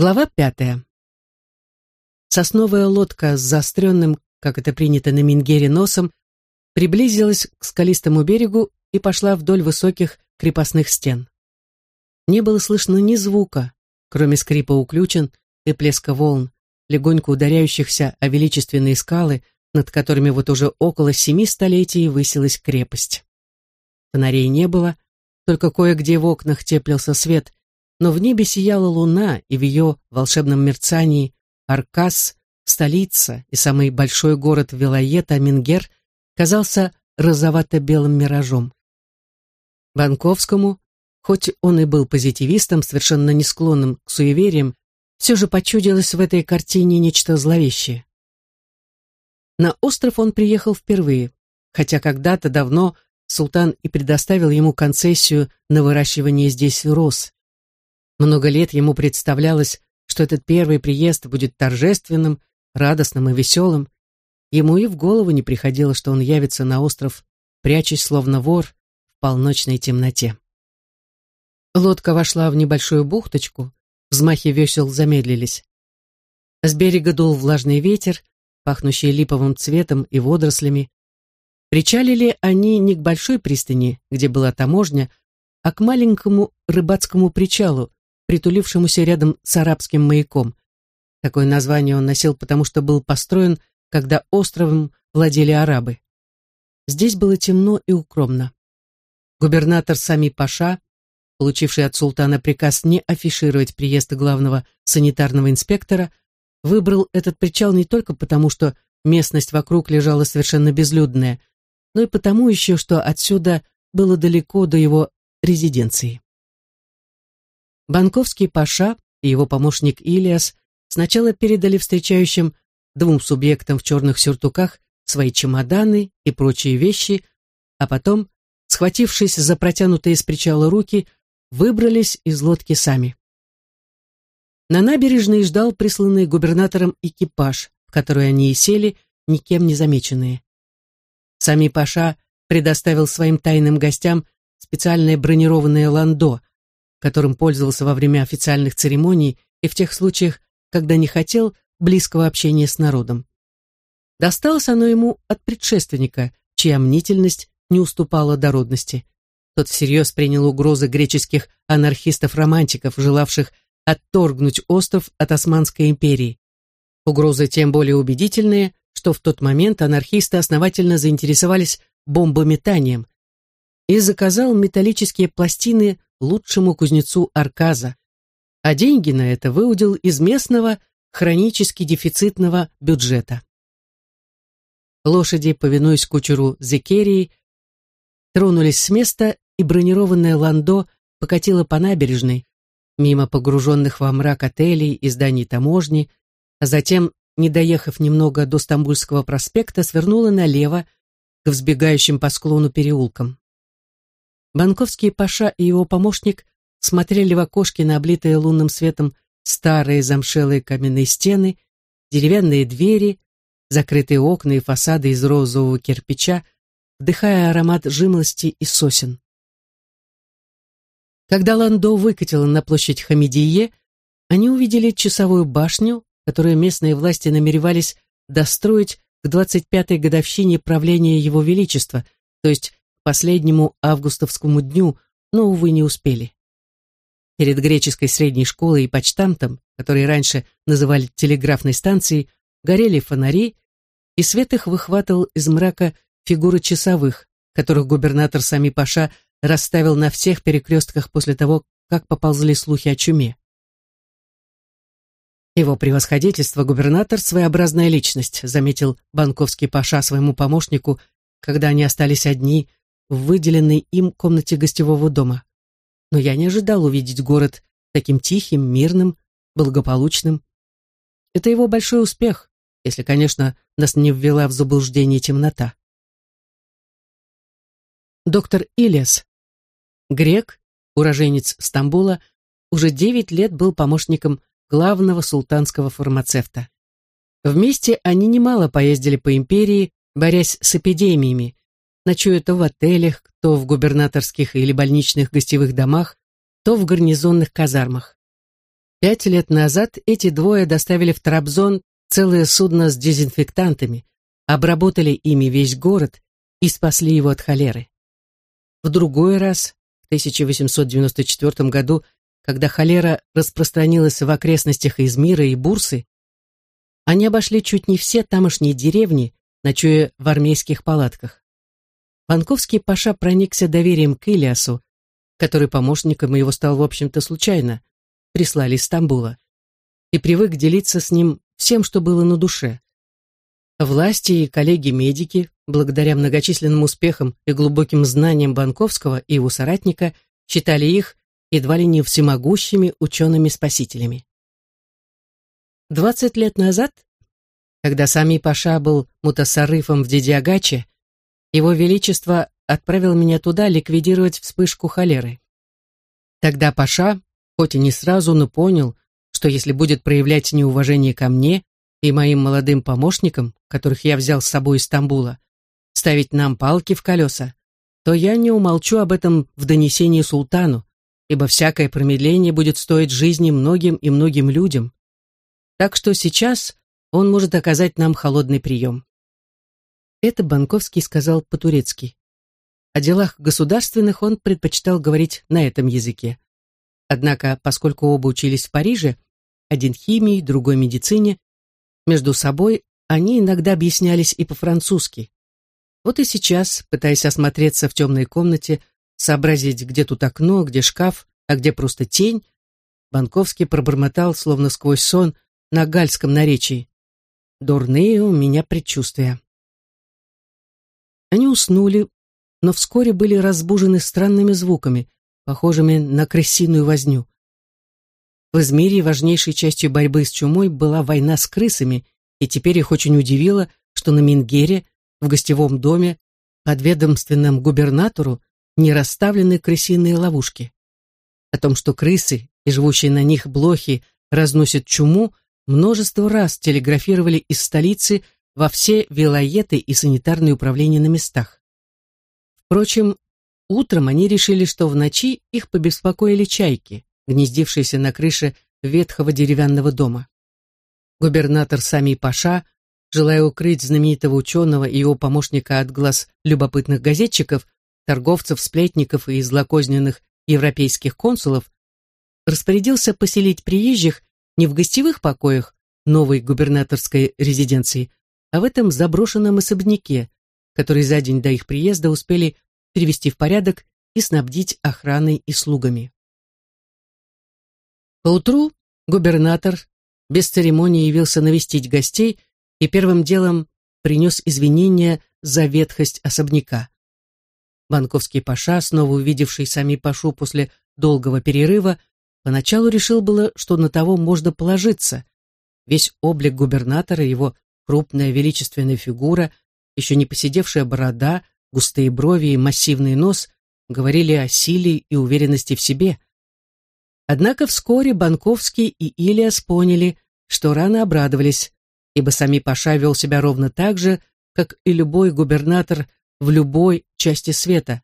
Глава пятая. Сосновая лодка с заостренным, как это принято на Мингере, носом приблизилась к скалистому берегу и пошла вдоль высоких крепостных стен. Не было слышно ни звука, кроме скрипа уключен и плеска волн, легонько ударяющихся о величественные скалы, над которыми вот уже около семи столетий высилась крепость. Фонарей не было, только кое-где в окнах теплился свет, но в небе сияла луна, и в ее волшебном мерцании Аркас, столица и самый большой город Вилоета, Мингер, казался розовато-белым миражом. Банковскому, хоть он и был позитивистом, совершенно не склонным к суевериям, все же почудилось в этой картине нечто зловещее. На остров он приехал впервые, хотя когда-то давно султан и предоставил ему концессию на выращивание здесь роз. Много лет ему представлялось, что этот первый приезд будет торжественным, радостным и веселым. Ему и в голову не приходило, что он явится на остров, прячась словно вор в полночной темноте. Лодка вошла в небольшую бухточку, взмахи весел замедлились. С берега дул влажный ветер, пахнущий липовым цветом и водорослями. Причалили они не к большой пристани, где была таможня, а к маленькому рыбацкому причалу, притулившемуся рядом с арабским маяком. Такое название он носил, потому что был построен, когда островом владели арабы. Здесь было темно и укромно. Губернатор Сами Паша, получивший от султана приказ не афишировать приезд главного санитарного инспектора, выбрал этот причал не только потому, что местность вокруг лежала совершенно безлюдная, но и потому еще, что отсюда было далеко до его резиденции. Банковский Паша и его помощник Илиас сначала передали встречающим двум субъектам в черных сюртуках свои чемоданы и прочие вещи, а потом, схватившись за протянутые с причала руки, выбрались из лодки сами. На набережной ждал присланный губернатором экипаж, в который они и сели, никем не замеченные. Сами Паша предоставил своим тайным гостям специальное бронированное ландо, которым пользовался во время официальных церемоний и в тех случаях, когда не хотел близкого общения с народом. Досталось оно ему от предшественника, чья мнительность не уступала дородности. Тот всерьез принял угрозы греческих анархистов-романтиков, желавших отторгнуть остров от Османской империи. Угрозы тем более убедительные, что в тот момент анархисты основательно заинтересовались бомбометанием и заказал металлические пластины лучшему кузнецу Арказа, а деньги на это выудил из местного хронически дефицитного бюджета. Лошади, повинуясь кучеру Зекерии, тронулись с места, и бронированное ландо покатило по набережной, мимо погруженных во мрак отелей и зданий таможни, а затем, не доехав немного до Стамбульского проспекта, свернула налево к взбегающим по склону переулкам. Банковский Паша и его помощник смотрели в окошки на облитые лунным светом старые замшелые каменные стены, деревянные двери, закрытые окна и фасады из розового кирпича, вдыхая аромат жимолости и сосен. Когда Ландо выкатило на площадь Хамидие, они увидели часовую башню, которую местные власти намеревались достроить к 25-й годовщине правления Его Величества, то есть последнему августовскому дню, но, увы, не успели. Перед греческой средней школой и почтамтом, который раньше называли телеграфной станцией, горели фонари, и свет их выхватывал из мрака фигуры часовых, которых губернатор Сами Паша расставил на всех перекрестках после того, как поползли слухи о чуме. Его превосходительство губернатор — своеобразная личность, заметил банковский паша своему помощнику, когда они остались одни в выделенной им комнате гостевого дома. Но я не ожидал увидеть город таким тихим, мирным, благополучным. Это его большой успех, если, конечно, нас не ввела в заблуждение темнота. Доктор Ильяс Грек, уроженец Стамбула, уже девять лет был помощником главного султанского фармацевта. Вместе они немало поездили по империи, борясь с эпидемиями, ночуя то в отелях, то в губернаторских или больничных гостевых домах, то в гарнизонных казармах. Пять лет назад эти двое доставили в Трабзон целое судно с дезинфектантами, обработали ими весь город и спасли его от холеры. В другой раз, в 1894 году, когда холера распространилась в окрестностях Измира и Бурсы, они обошли чуть не все тамошние деревни, ночуя в армейских палатках. Панковский паша проникся доверием к Илиасу, который помощником его стал, в общем-то, случайно, прислали из Стамбула, и привык делиться с ним всем, что было на душе. Власти и коллеги-медики, благодаря многочисленным успехам и глубоким знаниям Банковского и его соратника, считали их едва ли не всемогущими учеными-спасителями. Двадцать лет назад, когда Сами Паша был мутасарыфом в Дидиагаче, его Величество отправил меня туда ликвидировать вспышку холеры. Тогда Паша, хоть и не сразу, но понял, что если будет проявлять неуважение ко мне и моим молодым помощникам, которых я взял с собой из Стамбула, ставить нам палки в колеса, то я не умолчу об этом в донесении султану, ибо всякое промедление будет стоить жизни многим и многим людям. Так что сейчас он может оказать нам холодный прием. Это Банковский сказал по-турецки. О делах государственных он предпочитал говорить на этом языке. Однако, поскольку оба учились в Париже, один химии, другой медицине, между собой они иногда объяснялись и по-французски. Вот и сейчас, пытаясь осмотреться в темной комнате, сообразить, где тут окно, где шкаф, а где просто тень, Банковский пробормотал, словно сквозь сон, на гальском наречии. «Дурные у меня предчувствия». Они уснули, но вскоре были разбужены странными звуками, похожими на крысиную возню. В Измире важнейшей частью борьбы с чумой была война с крысами, и теперь их очень удивило, что на Мингере, в гостевом доме, подведомственном губернатору, не расставлены крысиные ловушки. О том, что крысы и живущие на них блохи разносят чуму, множество раз телеграфировали из столицы во все вилоеты и санитарные управления на местах. Впрочем, Утром они решили, что в ночи их побеспокоили чайки, гнездившиеся на крыше ветхого деревянного дома. Губернатор Сами Паша, желая укрыть знаменитого ученого и его помощника от глаз любопытных газетчиков, торговцев, сплетников и злокозненных европейских консулов, распорядился поселить приезжих не в гостевых покоях новой губернаторской резиденции, а в этом заброшенном особняке, который за день до их приезда успели привести в порядок и снабдить охраной и слугами. Поутру губернатор без церемонии явился навестить гостей и первым делом принес извинения за ветхость особняка. Банковский паша, снова увидевший сами пашу после долгого перерыва, поначалу решил было, что на того можно положиться. Весь облик губернатора, его крупная величественная фигура, еще не посидевшая борода, густые брови и массивный нос говорили о силе и уверенности в себе. Однако вскоре Банковский и Илиас поняли, что рано обрадовались, ибо сами Паша вел себя ровно так же, как и любой губернатор в любой части света,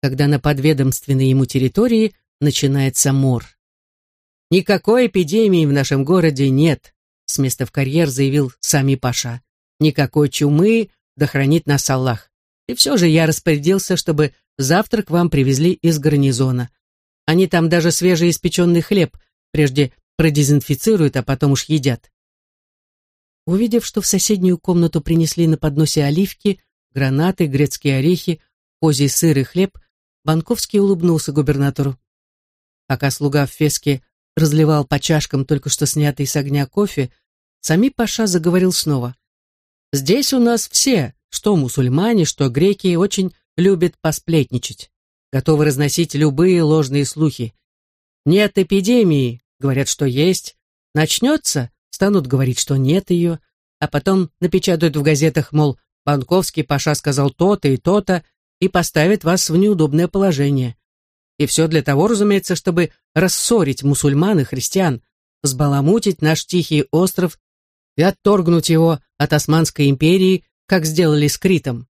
когда на подведомственной ему территории начинается мор. «Никакой эпидемии в нашем городе нет», с места в карьер заявил сами Паша. «Никакой чумы, да хранит нас Аллах. И все же я распорядился, чтобы завтрак вам привезли из гарнизона. Они там даже свежеиспеченный хлеб прежде продезинфицируют, а потом уж едят. Увидев, что в соседнюю комнату принесли на подносе оливки, гранаты, грецкие орехи, козий сыр и хлеб, Банковский улыбнулся губернатору. Пока слуга в феске разливал по чашкам только что снятый с огня кофе, сами Паша заговорил снова. «Здесь у нас все, что мусульмане, что греки очень любят посплетничать, готовы разносить любые ложные слухи. Нет эпидемии, говорят, что есть. Начнется, станут говорить, что нет ее, а потом напечатают в газетах, мол, Банковский Паша сказал то-то и то-то, и поставят вас в неудобное положение. И все для того, разумеется, чтобы рассорить мусульман и христиан, взбаламутить наш тихий остров и отторгнуть его от Османской империи как сделали с Критом.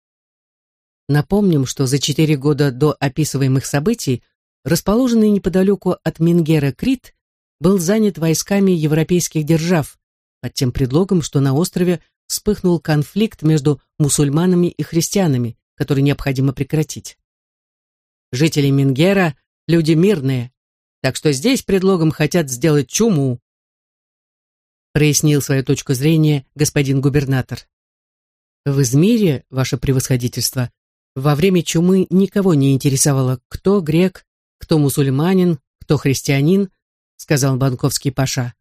Напомним, что за четыре года до описываемых событий расположенный неподалеку от Мингера Крит был занят войсками европейских держав, под тем предлогом, что на острове вспыхнул конфликт между мусульманами и христианами, который необходимо прекратить. Жители Мингера – люди мирные, так что здесь предлогом хотят сделать чуму, прояснил свою точку зрения господин губернатор. В Измире, ваше превосходительство, во время чумы никого не интересовало, кто грек, кто мусульманин, кто христианин, сказал банковский паша.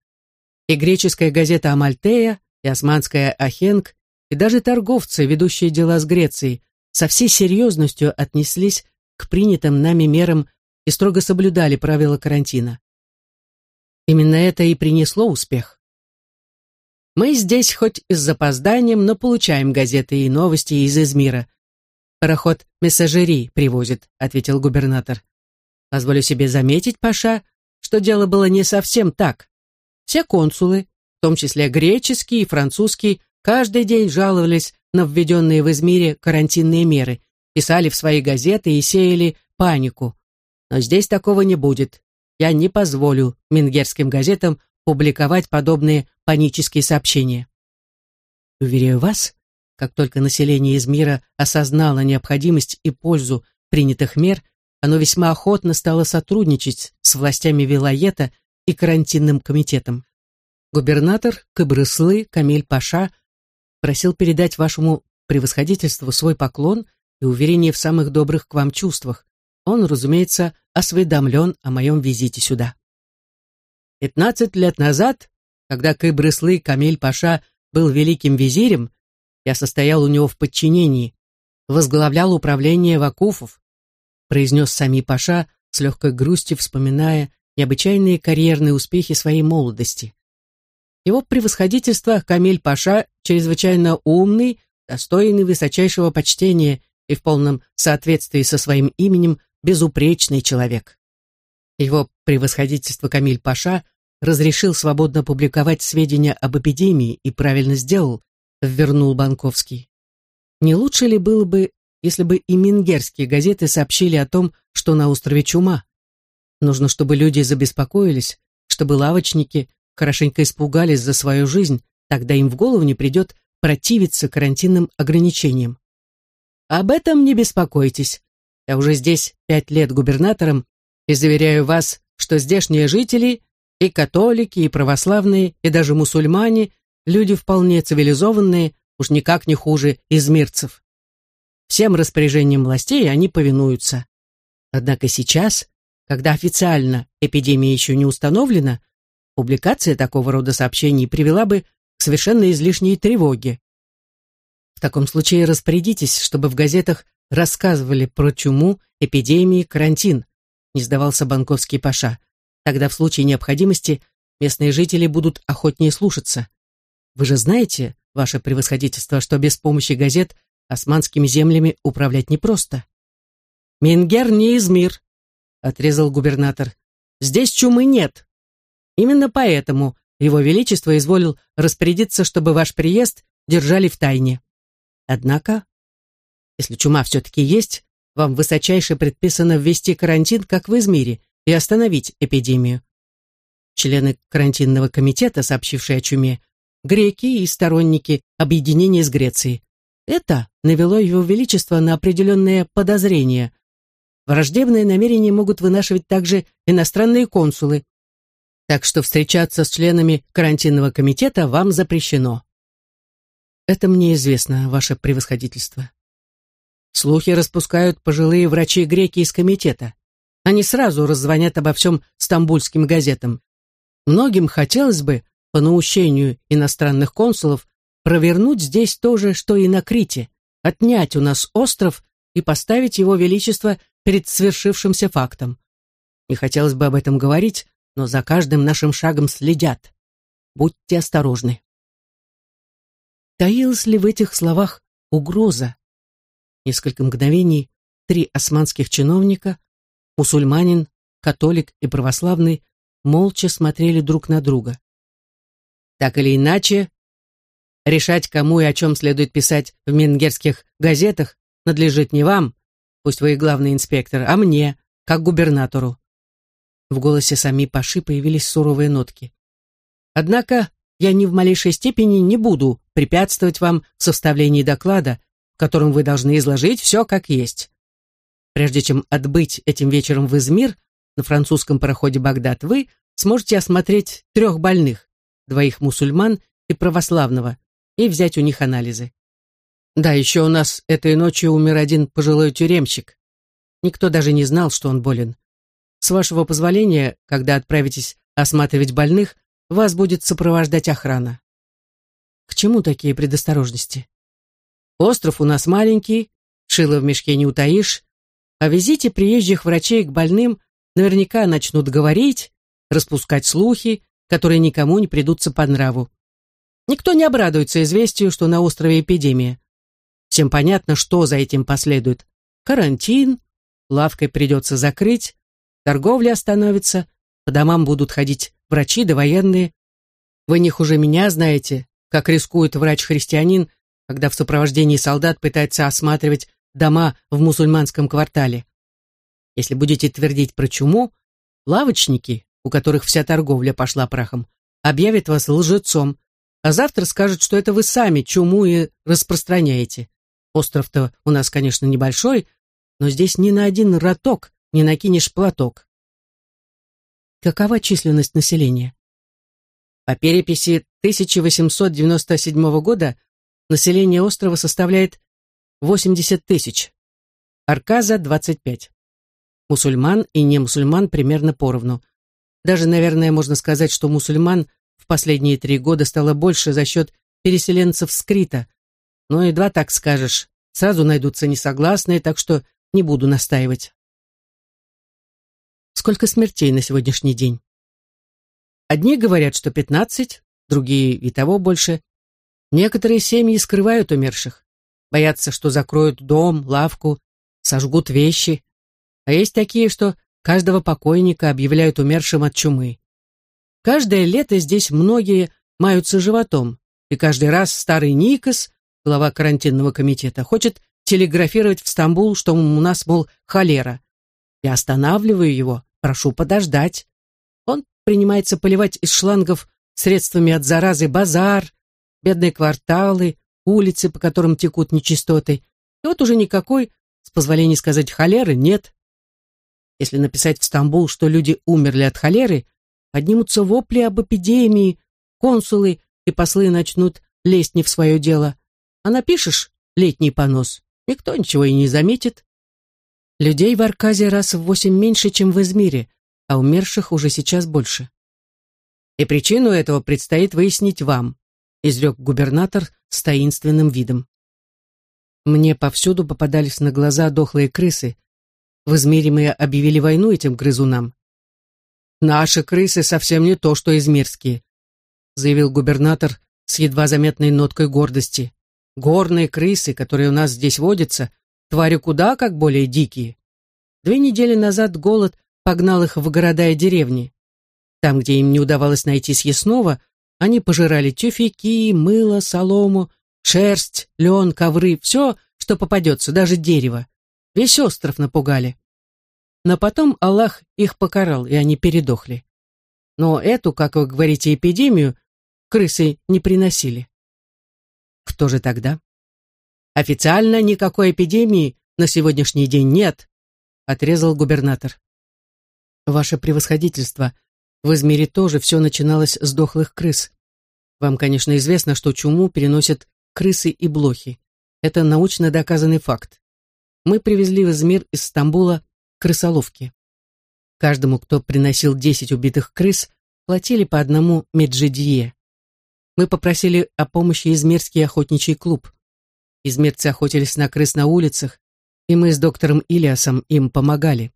И греческая газета Амальтея, и османская Ахенг, и даже торговцы, ведущие дела с Грецией, со всей серьезностью отнеслись к принятым нами мерам и строго соблюдали правила карантина. Именно это и принесло успех. Мы здесь хоть и с запозданием, но получаем газеты и новости из Измира. Пароход «Мессажери» привозит, ответил губернатор. Позволю себе заметить, Паша, что дело было не совсем так. Все консулы, в том числе греческий и французский, каждый день жаловались на введенные в Измире карантинные меры, писали в свои газеты и сеяли панику. Но здесь такого не будет. Я не позволю мингерским газетам публиковать подобные панические сообщения. Уверяю вас, как только население Измира осознало необходимость и пользу принятых мер, оно весьма охотно стало сотрудничать с властями Вилоета и карантинным комитетом. Губернатор Кабрыслы Камиль Паша просил передать вашему превосходительству свой поклон и уверение в самых добрых к вам чувствах. Он, разумеется, осведомлен о моем визите сюда. Пятнадцать лет назад, когда Кыбрыслы Камиль Паша был великим визирем, я состоял у него в подчинении, возглавлял управление Вакуфов, произнес сами Паша с легкой грустью, вспоминая необычайные карьерные успехи своей молодости. Его превосходительство Камиль Паша чрезвычайно умный, достойный высочайшего почтения и в полном соответствии со своим именем безупречный человек. Его превосходительство Камиль Паша разрешил свободно публиковать сведения об эпидемии и правильно сделал, вернул Банковский. Не лучше ли было бы если бы и мингерские газеты сообщили о том, что на острове чума. Нужно, чтобы люди забеспокоились, чтобы лавочники хорошенько испугались за свою жизнь, тогда им в голову не придет противиться карантинным ограничениям. Об этом не беспокойтесь. Я уже здесь пять лет губернатором и заверяю вас, что здешние жители, и католики, и православные, и даже мусульмане, люди вполне цивилизованные, уж никак не хуже измирцев. Всем распоряжениям властей они повинуются. Однако сейчас, когда официально эпидемия еще не установлена, публикация такого рода сообщений привела бы к совершенно излишней тревоге. В таком случае распорядитесь, чтобы в газетах рассказывали про чуму, эпидемии, карантин, не сдавался банковский паша. Тогда в случае необходимости местные жители будут охотнее слушаться. Вы же знаете, ваше превосходительство, что без помощи газет – Османскими землями управлять непросто. «Мингер не Измир», — отрезал губернатор. «Здесь чумы нет. Именно поэтому его Величество изволил распорядиться, чтобы ваш приезд держали в тайне. Однако, если чума все-таки есть, вам высочайше предписано ввести карантин, как в Измире, и остановить эпидемию. Члены карантинного комитета, сообщившие о чуме, греки и сторонники объединения с Грецией. Это навело его величество на определенные подозрения. Враждебные намерения могут вынашивать также иностранные консулы. Так что встречаться с членами карантинного комитета вам запрещено. Это мне известно, ваше превосходительство. Слухи распускают пожилые врачи-греки из комитета. Они сразу раззвонят обо всем стамбульским газетам. Многим хотелось бы, по наущению иностранных консулов, провернуть здесь то же, что и на Крите, отнять у нас остров и поставить его величество перед свершившимся фактом. Не хотелось бы об этом говорить, но за каждым нашим шагом следят. Будьте осторожны. Таилась ли в этих словах угроза? Несколько мгновений три османских чиновника, мусульманин, католик и православный, молча смотрели друг на друга. Так или иначе, Решать, кому и о чем следует писать в мингерских газетах, надлежит не вам, пусть вы и главный инспектор, а мне, как губернатору. В голосе сами Паши появились суровые нотки. «Однако я ни в малейшей степени не буду препятствовать вам в составлении доклада, в котором вы должны изложить все как есть. Прежде чем отбыть этим вечером в Измир на французском пароходе «Багдад», вы сможете осмотреть трех больных, двоих мусульман и православного, и взять у них анализы. Да, еще у нас этой ночью умер один пожилой тюремщик. Никто даже не знал, что он болен. С вашего позволения, когда отправитесь осматривать больных, вас будет сопровождать охрана. К чему такие предосторожности? Остров у нас маленький, шило в мешке не утаишь, о визите приезжих врачей к больным наверняка начнут говорить, распускать слухи, которые никому не придутся по нраву. Никто не обрадуется известию, что на острове эпидемия. Всем понятно, что за этим последует. Карантин, лавкой придется закрыть, торговля остановится, по домам будут ходить врачи да военные. Вы не хуже меня знаете, как рискует врач-христианин, когда в сопровождении солдат пытается осматривать дома в мусульманском квартале. Если будете твердить про чуму, лавочники, у которых вся торговля пошла прахом, объявят вас лжецом, а завтра скажут, что это вы сами чуму и распространяете. Остров-то у нас, конечно, небольшой, но здесь ни на один роток не накинешь платок. Какова численность населения? По переписи 1897 года население острова составляет 80 тысяч. Арказа – 25. Мусульман и не мусульман примерно поровну. Даже, наверное, можно сказать, что мусульман в последние три года стало больше за счет переселенцев с Крита. Но едва так скажешь. Сразу найдутся несогласные, так что не буду настаивать. Сколько смертей на сегодняшний день? Одни говорят, что 15, другие и того больше. Некоторые семьи скрывают умерших. Боятся, что закроют дом, лавку, сожгут вещи. А есть такие, что каждого покойника объявляют умершим от чумы. Каждое лето здесь многие маются животом, и каждый раз старый Никос, глава карантинного комитета, хочет телеграфировать в Стамбул, что у нас, мол, холера. Я останавливаю его, прошу подождать. Он принимается поливать из шлангов средствами от заразы базар, бедные кварталы, улицы, по которым текут нечистоты. И вот уже никакой, с позволения сказать, холеры нет. Если написать в Стамбул, что люди умерли от холеры, поднимутся вопли об эпидемии, консулы и послы начнут лезть не в свое дело. А напишешь летний понос, никто ничего и не заметит. Людей в Арказе раз в восемь меньше, чем в Измире, а умерших уже сейчас больше. И причину этого предстоит выяснить вам изрек губернатор с таинственным видом. Мне повсюду попадались на глаза дохлые крысы. В Измире мы объявили войну этим грызунам. «Наши крысы совсем не то, что измирские», заявил губернатор с едва заметной ноткой гордости. «Горные крысы, которые у нас здесь водятся, твари куда как более дикие. Две недели назад голод погнал их в города и деревни. Там, где им не удавалось найти съестного, они пожирали тюфяки, мыло, солому, шерсть, лен, ковры, все, что попадется, даже дерево. Весь остров напугали. Но потом Аллах их покарал, и они передохли. Но эту, как вы говорите, эпидемию крысы не приносили. Кто же тогда? Официально никакой эпидемии на сегодняшний день нет, отрезал губернатор. Ваше превосходительство, в Измире тоже все начиналось с дохлых крыс. Вам, конечно, известно, что чуму переносят крысы и блохи. Это научно доказанный факт. Мы привезли в Измир из Стамбула крысоловки. Каждому, кто приносил 10 убитых крыс, платили по одному меджидье. Мы попросили о помощи Измирский охотничий клуб. Измирцы охотились на крыс на улицах, и мы с доктором Илиасом им помогали.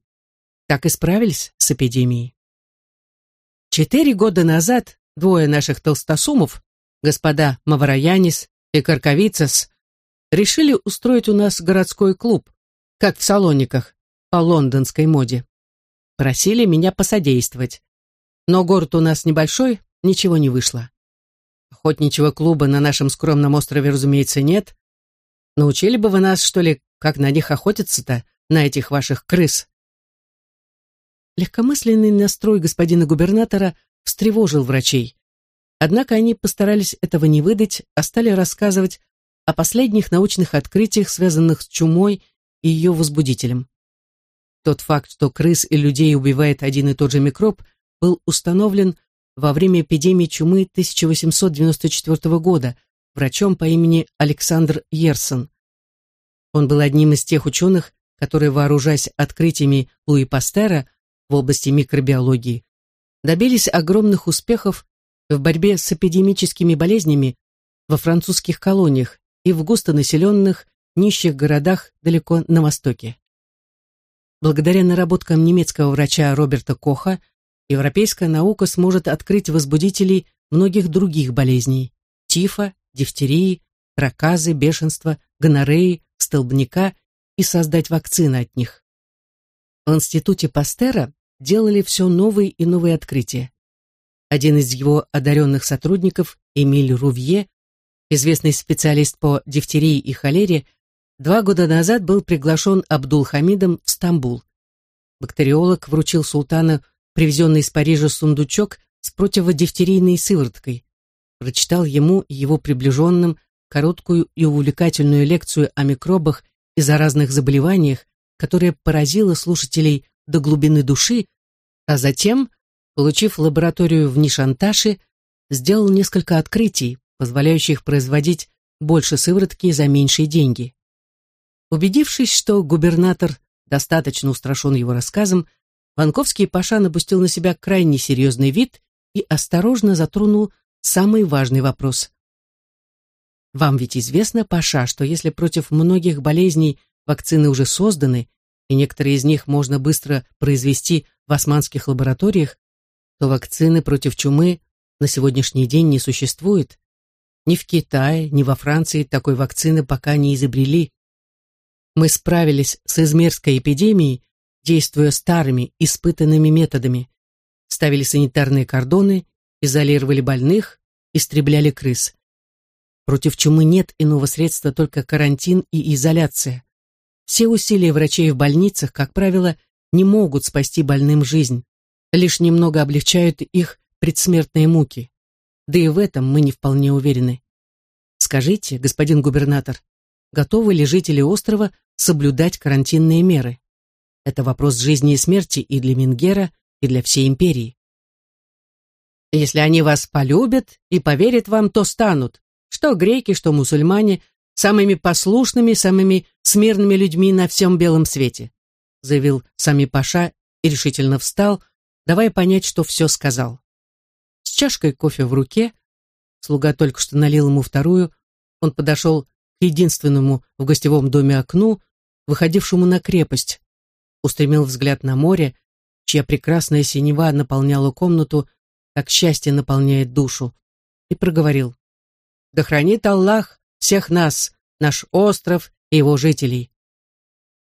Так и справились с эпидемией. Четыре года назад двое наших толстосумов, господа Мавроянис и Карковицас, решили устроить у нас городской клуб, как в Салониках, по лондонской моде. Просили меня посодействовать. Но город у нас небольшой, ничего не вышло. Охотничьего клуба на нашем скромном острове, разумеется, нет. Научили бы вы нас, что ли, как на них охотиться-то, на этих ваших крыс? Легкомысленный настрой господина губернатора встревожил врачей. Однако они постарались этого не выдать, а стали рассказывать о последних научных открытиях, связанных с чумой и ее возбудителем. Тот факт, что крыс и людей убивает один и тот же микроб, был установлен во время эпидемии чумы 1894 года врачом по имени Александр Ерсон. Он был одним из тех ученых, которые, вооружаясь открытиями Луи Пастера, в области микробиологии, добились огромных успехов в борьбе с эпидемическими болезнями во французских колониях и в густонаселенных нищих городах далеко на востоке. Благодаря наработкам немецкого врача Роберта Коха, европейская наука сможет открыть возбудителей многих других болезней – тифа, дифтерии, проказы, бешенства, гонореи, столбняка и создать вакцины от них. В институте Пастера делали все новые и новые открытия. Один из его одаренных сотрудников, Эмиль Рувье, известный специалист по дифтерии и холере, два года назад был приглашен Абдул-Хамидом в Стамбул. Бактериолог вручил султану привезенный из Парижа сундучок с противодифтерийной сывороткой, прочитал ему и его приближенным короткую и увлекательную лекцию о микробах и заразных заболеваниях, которая поразила слушателей до глубины души, а затем, получив лабораторию в Нишанташе, сделал несколько открытий, позволяющих производить больше сыворотки за меньшие деньги. Убедившись, что губернатор достаточно устрашен его рассказом, Ванковский Паша напустил на себя крайне серьезный вид и осторожно затронул самый важный вопрос. Вам ведь известно, Паша, что если против многих болезней вакцины уже созданы, и некоторые из них можно быстро произвести в османских лабораториях, то вакцины против чумы на сегодняшний день не существует. Ни в Китае, ни во Франции такой вакцины пока не изобрели. Мы справились с измерской эпидемией, действуя старыми, испытанными методами. Ставили санитарные кордоны, изолировали больных, истребляли крыс. Против чумы нет иного средства, только карантин и изоляция. Все усилия врачей в больницах, как правило, не могут спасти больным жизнь, лишь немного облегчают их предсмертные муки. Да и в этом мы не вполне уверены. Скажите, господин губернатор, готовы ли жители острова соблюдать карантинные меры? Это вопрос жизни и смерти и для Мингера, и для всей империи. Если они вас полюбят и поверят вам, то станут, что греки, что мусульмане, самыми послушными, самыми смирными людьми на всем белом свете», заявил сами Паша и решительно встал, давая понять, что все сказал. С чашкой кофе в руке, слуга только что налил ему вторую, он подошел к единственному в гостевом доме окну, выходившему на крепость, устремил взгляд на море, чья прекрасная синева наполняла комнату, как счастье наполняет душу, и проговорил. «Да хранит Аллах всех нас, наш остров и его жителей.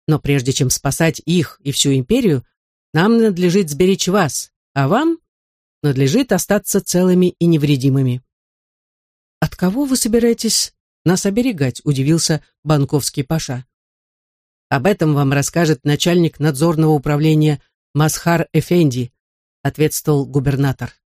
Но прежде чем спасать их и всю империю, нам надлежит сберечь вас, а вам надлежит остаться целыми и невредимыми. От кого вы собираетесь нас оберегать, удивился банковский паша. Об этом вам расскажет начальник надзорного управления Масхар Эфенди, ответствовал губернатор.